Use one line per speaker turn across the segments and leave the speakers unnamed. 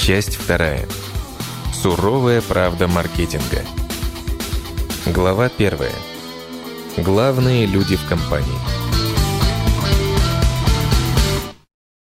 Часть вторая. Суровая правда маркетинга. Глава первая. Главные люди в компании.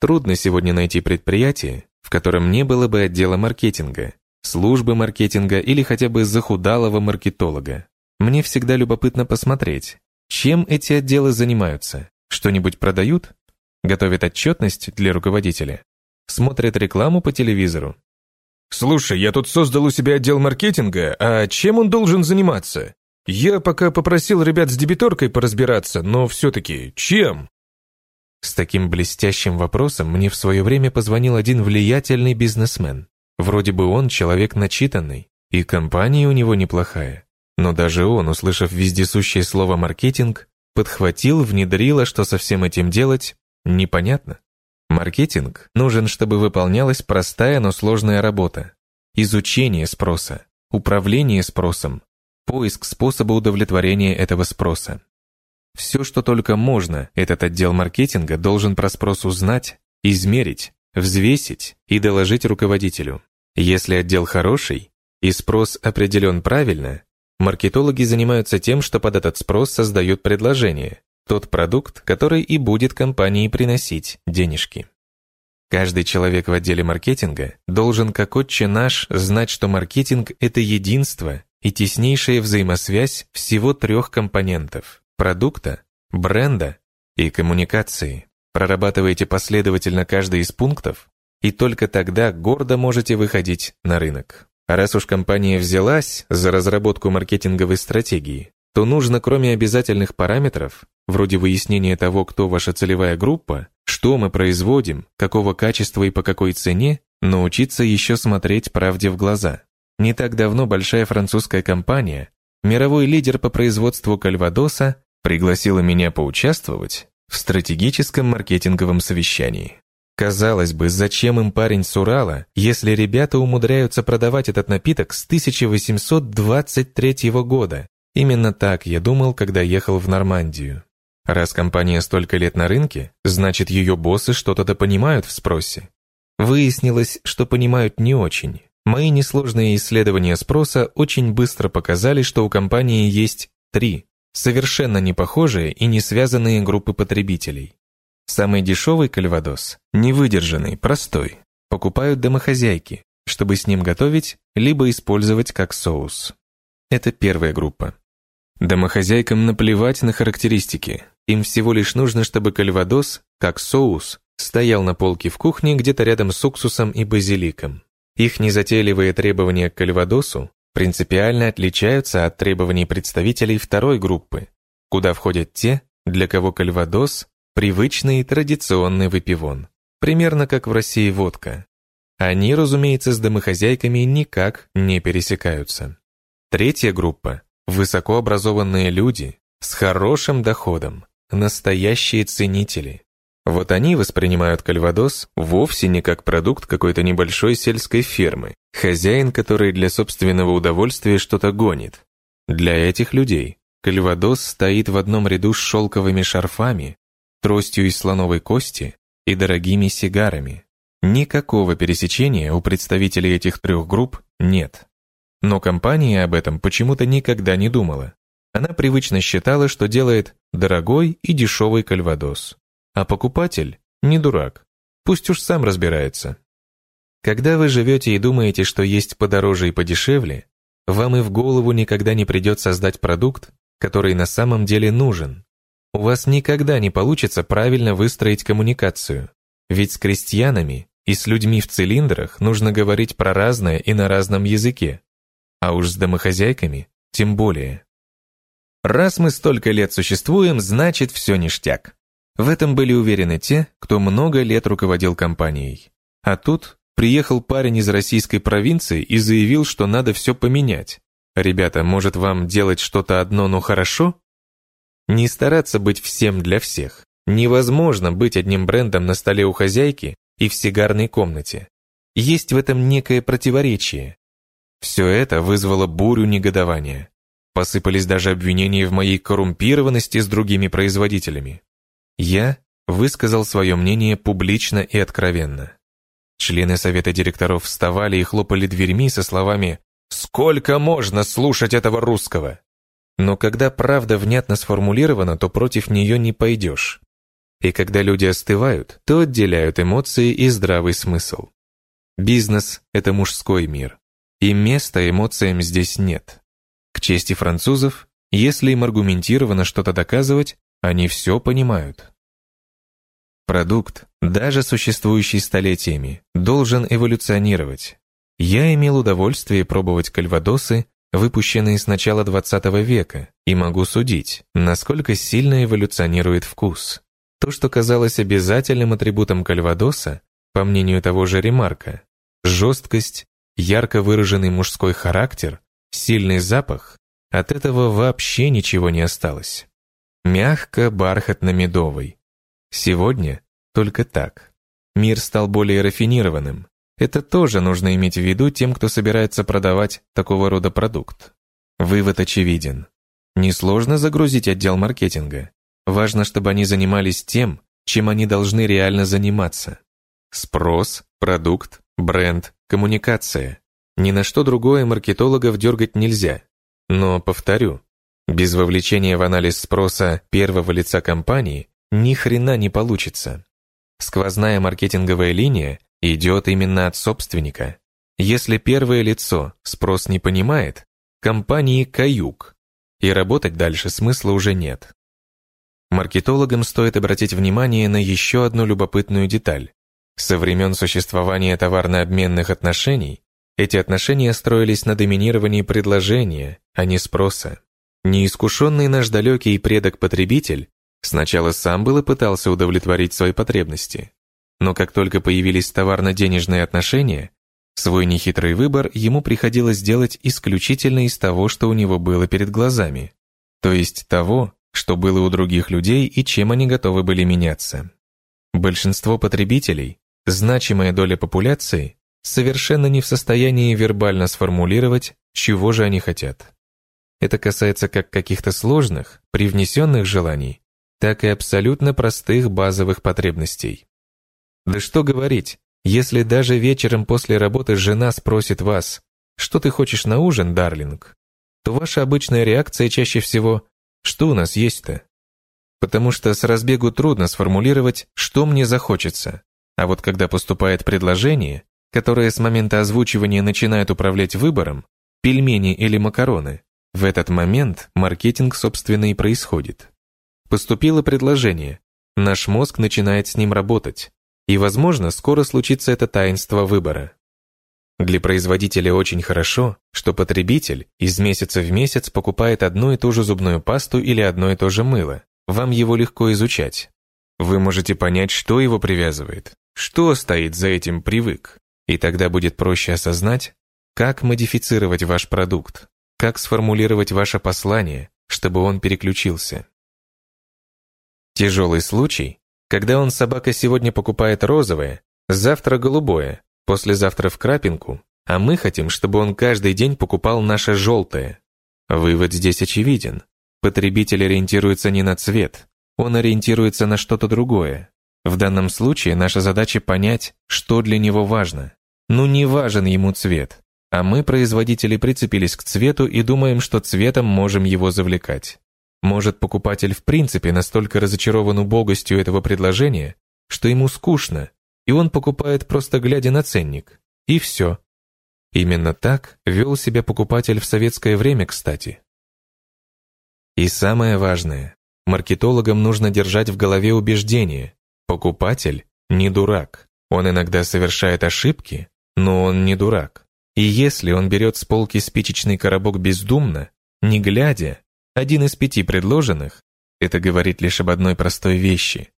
Трудно сегодня найти предприятие, в котором не было бы отдела маркетинга, службы маркетинга или хотя бы захудалого маркетолога. Мне всегда любопытно посмотреть, чем эти отделы занимаются. Что-нибудь продают? Готовят отчетность для руководителя? Смотрят рекламу по телевизору?
«Слушай, я тут создал у себя отдел маркетинга, а чем он должен заниматься? Я пока попросил ребят с дебиторкой поразбираться, но все-таки чем?»
С таким блестящим вопросом мне в свое время позвонил один влиятельный бизнесмен. Вроде бы он человек начитанный, и компания у него неплохая. Но даже он, услышав вездесущее слово «маркетинг», подхватил, внедрил, а что со всем этим делать, непонятно. Маркетинг нужен, чтобы выполнялась простая, но сложная работа. Изучение спроса, управление спросом, поиск способа удовлетворения этого спроса. Все, что только можно, этот отдел маркетинга должен про спрос узнать, измерить, взвесить и доложить руководителю. Если отдел хороший и спрос определен правильно, маркетологи занимаются тем, что под этот спрос создают предложение, тот продукт, который и будет компании приносить денежки. Каждый человек в отделе маркетинга должен, как отче наш, знать, что маркетинг – это единство и теснейшая взаимосвязь всего трех компонентов продукта, бренда и коммуникации. Прорабатываете последовательно каждый из пунктов, и только тогда гордо можете выходить на рынок. А раз уж компания взялась за разработку маркетинговой стратегии, то нужно, кроме обязательных параметров, вроде выяснения того, кто ваша целевая группа, что мы производим, какого качества и по какой цене, научиться еще смотреть правде в глаза. Не так давно большая французская компания, мировой лидер по производству кальвадоса, пригласила меня поучаствовать в стратегическом маркетинговом совещании. Казалось бы, зачем им парень с Урала, если ребята умудряются продавать этот напиток с 1823 года? Именно так я думал, когда ехал в Нормандию. Раз компания столько лет на рынке, значит ее боссы что-то да понимают в спросе. Выяснилось, что понимают не очень. Мои несложные исследования спроса очень быстро показали, что у компании есть три Совершенно не похожие и не связанные группы потребителей. Самый дешевый кальвадос, невыдержанный, простой, покупают домохозяйки, чтобы с ним готовить, либо использовать как соус. Это первая группа. Домохозяйкам наплевать на характеристики. Им всего лишь нужно, чтобы кальвадос, как соус, стоял на полке в кухне где-то рядом с уксусом и базиликом. Их незатейливые требования к кальвадосу принципиально отличаются от требований представителей второй группы, куда входят те, для кого кальвадос – привычный и традиционный выпивон, примерно как в России водка. Они, разумеется, с домохозяйками никак не пересекаются. Третья группа – высокообразованные люди с хорошим доходом, настоящие ценители, вот они воспринимают кальвадос вовсе не как продукт какой-то небольшой сельской фермы, хозяин который для собственного удовольствия что-то гонит. Для этих людей кальвадос стоит в одном ряду с шелковыми шарфами, тростью из слоновой кости и дорогими сигарами. Никакого пересечения у представителей этих трех групп нет. Но компания об этом почему-то никогда не думала. Она привычно считала, что делает дорогой и дешевый кальвадос. А покупатель не дурак, пусть уж сам разбирается. Когда вы живете и думаете, что есть подороже и подешевле, вам и в голову никогда не придет создать продукт, который на самом деле нужен. У вас никогда не получится правильно выстроить коммуникацию, ведь с крестьянами и с людьми в цилиндрах нужно говорить про разное и на разном языке, а уж с домохозяйками тем более. Раз мы столько лет существуем, значит все ништяк. В этом были уверены те, кто много лет руководил компанией. А тут приехал парень из российской провинции и заявил, что надо все поменять. Ребята, может вам делать что-то одно, но хорошо? Не стараться быть всем для всех. Невозможно быть одним брендом на столе у хозяйки и в сигарной комнате. Есть в этом некое противоречие. Все это вызвало бурю негодования. Посыпались даже обвинения в моей коррумпированности с другими производителями. Я высказал свое мнение публично и откровенно. Члены совета директоров вставали и хлопали дверьми со словами «Сколько можно слушать этого русского?» Но когда правда внятно сформулирована, то против нее не пойдешь. И когда люди остывают, то отделяют эмоции и здравый смысл. Бизнес – это мужской мир, и места эмоциям здесь нет. Чести французов, если им аргументированно что-то доказывать, они все понимают. Продукт, даже существующий столетиями, должен эволюционировать. Я имел удовольствие пробовать кальвадосы, выпущенные с начала 20 века, и могу судить, насколько сильно эволюционирует вкус. То, что казалось обязательным атрибутом кальвадоса, по мнению того же Ремарка, жесткость, ярко выраженный мужской характер, сильный запах, от этого вообще ничего не осталось. Мягко, бархатно-медовый. Сегодня только так. Мир стал более рафинированным. Это тоже нужно иметь в виду тем, кто собирается продавать такого рода продукт. Вывод очевиден. Несложно загрузить отдел маркетинга. Важно, чтобы они занимались тем, чем они должны реально заниматься. Спрос, продукт, бренд, коммуникация. Ни на что другое маркетологов дергать нельзя. Но, повторю, без вовлечения в анализ спроса первого лица компании ни хрена не получится. Сквозная маркетинговая линия идет именно от собственника. Если первое лицо спрос не понимает, компании каюк, и работать дальше смысла уже нет. Маркетологам стоит обратить внимание на еще одну любопытную деталь. Со времен существования товарно-обменных отношений эти отношения строились на доминировании предложения, а не спроса. Неискушенный наш далекий предок-потребитель сначала сам было пытался удовлетворить свои потребности. Но как только появились товарно-денежные отношения, свой нехитрый выбор ему приходилось делать исключительно из того, что у него было перед глазами. То есть того, что было у других людей и чем они готовы были меняться. Большинство потребителей, значимая доля популяции, совершенно не в состоянии вербально сформулировать, чего же они хотят. Это касается как каких-то сложных, привнесенных желаний, так и абсолютно простых базовых потребностей. Да что говорить, если даже вечером после работы жена спросит вас, что ты хочешь на ужин, дарлинг, то ваша обычная реакция чаще всего что у нас есть-то? Потому что с разбегу трудно сформулировать, что мне захочется. А вот когда поступает предложение, которое с момента озвучивания начинает управлять выбором, пельмени или макароны, в этот момент маркетинг, собственно, и происходит. Поступило предложение, наш мозг начинает с ним работать, и, возможно, скоро случится это таинство выбора. Для производителя очень хорошо, что потребитель из месяца в месяц покупает одну и ту же зубную пасту или одно и то же мыло. Вам его легко изучать. Вы можете понять, что его привязывает, что стоит за этим привык. И тогда будет проще осознать, как модифицировать ваш продукт, как сформулировать ваше послание, чтобы он переключился. Тяжелый случай, когда он собака сегодня покупает розовое, завтра голубое, послезавтра в крапинку, а мы хотим, чтобы он каждый день покупал наше желтое. Вывод здесь очевиден. Потребитель ориентируется не на цвет, он ориентируется на что-то другое. В данном случае наша задача понять, что для него важно. Ну не важен ему цвет, а мы, производители, прицепились к цвету и думаем, что цветом можем его завлекать. Может, покупатель в принципе настолько разочарован убогостью этого предложения, что ему скучно, и он покупает просто глядя на ценник. И все. Именно так вел себя покупатель в советское время, кстати. И самое важное, маркетологам нужно держать в голове убеждение. Покупатель не дурак. Он иногда совершает ошибки, но он не дурак. И если он берет с полки спичечный коробок бездумно, не глядя, один из пяти предложенных, это говорит лишь об одной простой вещи.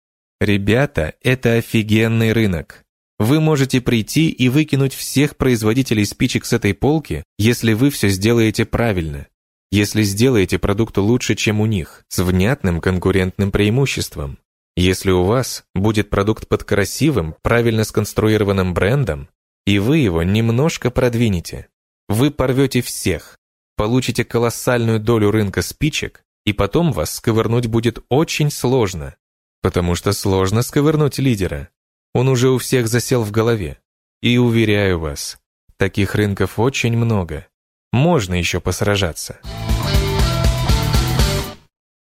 Ребята, это офигенный рынок. Вы можете прийти и выкинуть всех производителей спичек с этой полки, если вы все сделаете правильно. Если сделаете продукт лучше, чем у них, с внятным конкурентным преимуществом. Если у вас будет продукт под красивым, правильно сконструированным брендом, и вы его немножко продвинете. Вы порвете всех, получите колоссальную долю рынка спичек, и потом вас сковырнуть будет очень сложно. Потому что сложно сковырнуть лидера. Он уже у всех засел в голове. И уверяю вас, таких рынков очень много. Можно еще посражаться.